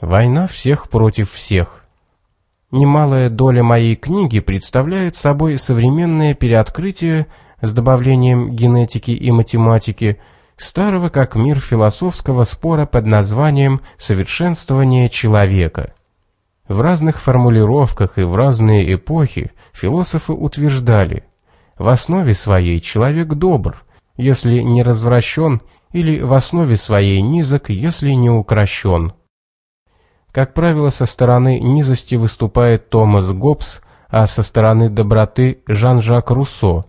Война всех против всех. Немалая доля моей книги представляет собой современное переоткрытие с добавлением генетики и математики старого как мир философского спора под названием «Совершенствование человека». В разных формулировках и в разные эпохи философы утверждали, в основе своей человек добр, если не развращен, или в основе своей низок, если не укращен. Как правило, со стороны низости выступает Томас Гоббс, а со стороны доброты Жан-Жак Руссо.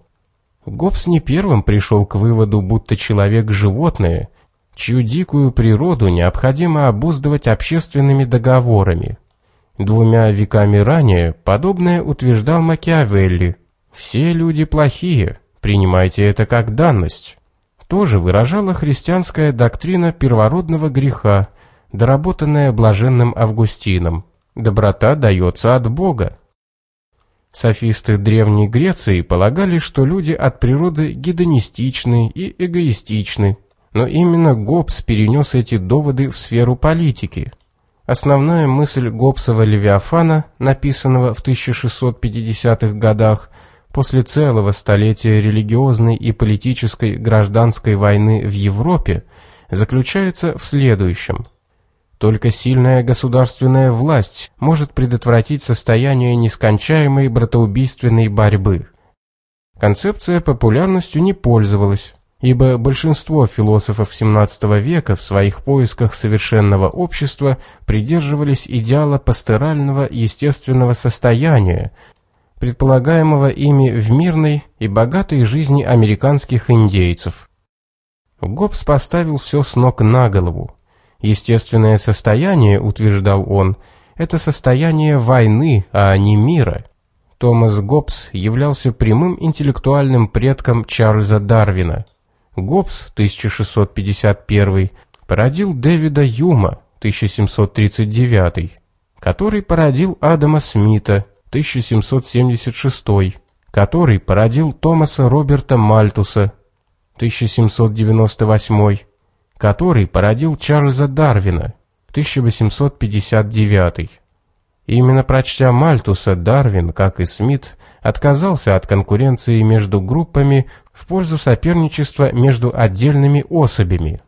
Гоббс не первым пришел к выводу, будто человек – животное, чью дикую природу необходимо обуздывать общественными договорами. Двумя веками ранее подобное утверждал Макиавелли. «Все люди плохие, принимайте это как данность». Тоже выражала христианская доктрина первородного греха – доработанная блаженным Августином. Доброта дается от Бога. Софисты Древней Греции полагали, что люди от природы гедонистичны и эгоистичны, но именно Гоббс перенес эти доводы в сферу политики. Основная мысль Гоббсова «Левиафана», написанного в 1650-х годах, после целого столетия религиозной и политической гражданской войны в Европе, заключается в следующем – только сильная государственная власть может предотвратить состояние нескончаемой братоубийственной борьбы. Концепция популярностью не пользовалась, ибо большинство философов XVII века в своих поисках совершенного общества придерживались идеала пасторального естественного состояния, предполагаемого ими в мирной и богатой жизни американских индейцев. Гоббс поставил все с ног на голову. Естественное состояние, утверждал он, это состояние войны, а не мира. Томас Гоббс являлся прямым интеллектуальным предком Чарльза Дарвина. Гоббс, 1651, породил Дэвида Юма, 1739, который породил Адама Смита, 1776, который породил Томаса Роберта Мальтуса, 1798, который породил Чарльза Дарвина, 1859. Именно прочтя Мальтуса, Дарвин, как и Смит, отказался от конкуренции между группами в пользу соперничества между отдельными особями.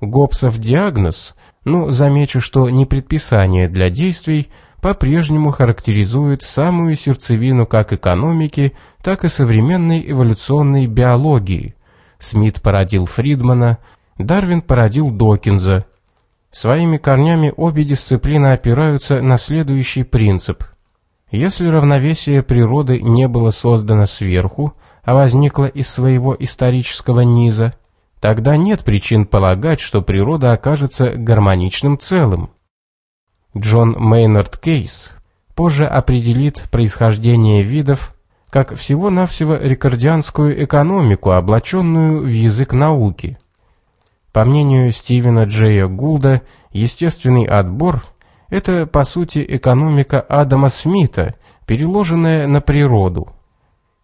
Гоббсов диагноз, ну, замечу, что не предписание для действий, по-прежнему характеризует самую сердцевину как экономики, так и современной эволюционной биологии. Смит породил Фридмана, Дарвин породил Докинза. Своими корнями обе дисциплины опираются на следующий принцип. Если равновесие природы не было создано сверху, а возникло из своего исторического низа, тогда нет причин полагать, что природа окажется гармоничным целым. Джон Мейнард Кейс позже определит происхождение видов как всего-навсего рекордианскую экономику, облаченную в язык науки – по мнению Стивена Джея Гулда, естественный отбор – это, по сути, экономика Адама Смита, переложенная на природу.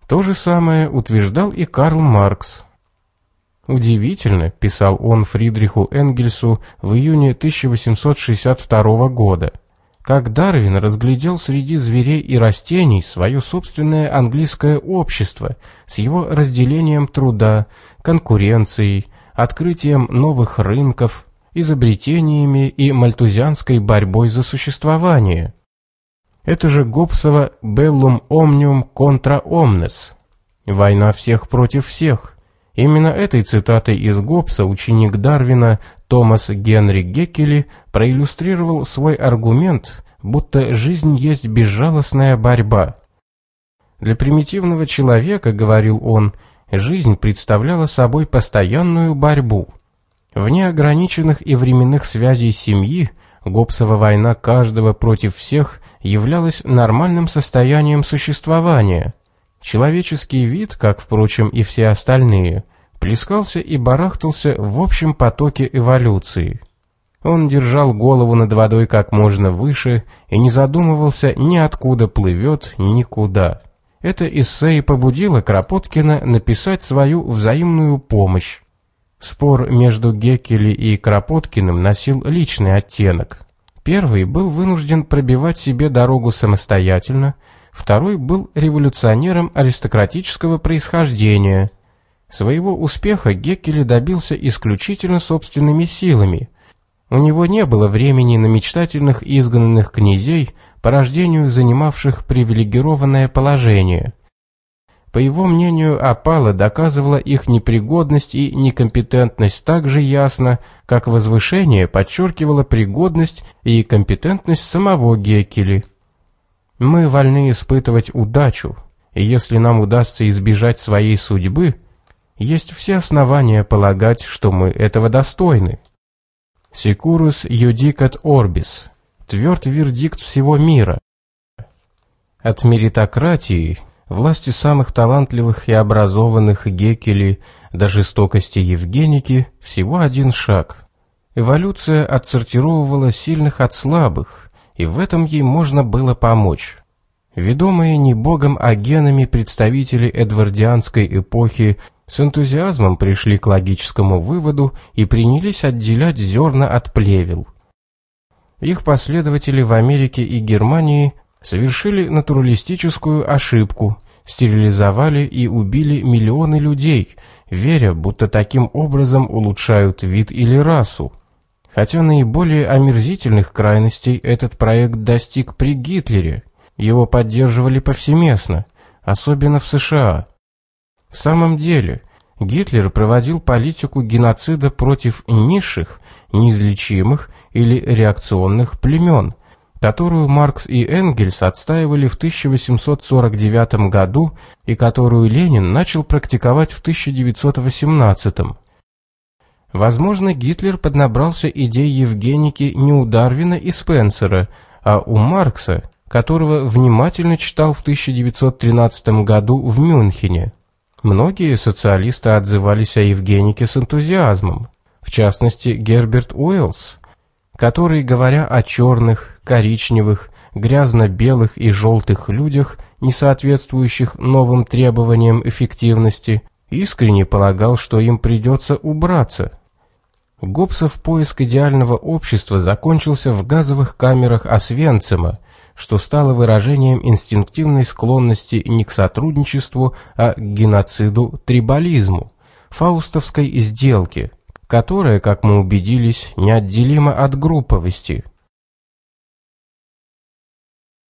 То же самое утверждал и Карл Маркс. «Удивительно», – писал он Фридриху Энгельсу в июне 1862 года, как Дарвин разглядел среди зверей и растений свое собственное английское общество с его разделением труда, конкуренцией, открытием новых рынков, изобретениями и мальтузианской борьбой за существование. Это же Гоббсова «Bellum omnium contra omnes» – «Война всех против всех». Именно этой цитатой из Гоббса ученик Дарвина Томас Генри Геккели проиллюстрировал свой аргумент, будто жизнь есть безжалостная борьба. Для примитивного человека, говорил он, – жизнь представляла собой постоянную борьбу. Вне ограниченных и временных связей семьи Гоббсова война каждого против всех являлась нормальным состоянием существования. Человеческий вид, как, впрочем, и все остальные, плескался и барахтался в общем потоке эволюции. Он держал голову над водой как можно выше и не задумывался ни откуда плывет, никуда. Это эссе и побудило Кропоткина написать свою взаимную помощь. Спор между Геккели и Кропоткиным носил личный оттенок. Первый был вынужден пробивать себе дорогу самостоятельно, второй был революционером аристократического происхождения. Своего успеха Геккеле добился исключительно собственными силами. У него не было времени на мечтательных изгнанных князей, по рождению занимавших привилегированное положение. По его мнению, опала доказывала их непригодность и некомпетентность так же ясно, как возвышение подчеркивало пригодность и компетентность самого Геккели. Мы вольны испытывать удачу, и если нам удастся избежать своей судьбы, есть все основания полагать, что мы этого достойны. Секурус юдикат орбис, тверд вердикт всего мира. От меритократии власти самых талантливых и образованных Геккели до жестокости Евгеники всего один шаг. Эволюция отсортировывала сильных от слабых, и в этом ей можно было помочь. Ведомые не богом, а генами представители эдвардианской эпохи с энтузиазмом пришли к логическому выводу и принялись отделять зерна от плевел. Их последователи в Америке и Германии совершили натуралистическую ошибку, стерилизовали и убили миллионы людей, веря, будто таким образом улучшают вид или расу. Хотя наиболее омерзительных крайностей этот проект достиг при Гитлере. Его поддерживали повсеместно, особенно в США. В самом деле, Гитлер проводил политику геноцида против низших, неизлечимых или реакционных племен – которую Маркс и Энгельс отстаивали в 1849 году и которую Ленин начал практиковать в 1918. Возможно, Гитлер поднабрался идей Евгеники не у Дарвина и Спенсера, а у Маркса, которого внимательно читал в 1913 году в Мюнхене. Многие социалисты отзывались о Евгенике с энтузиазмом, в частности Герберт Уэллс – который, говоря о черных, коричневых, грязно-белых и желтых людях, не соответствующих новым требованиям эффективности, искренне полагал, что им придется убраться. Гоббсов поиск идеального общества закончился в газовых камерах Освенцима, что стало выражением инстинктивной склонности не к сотрудничеству, а к геноциду-трибализму, фаустовской сделке – которая, как мы убедились, неотделима от групповости –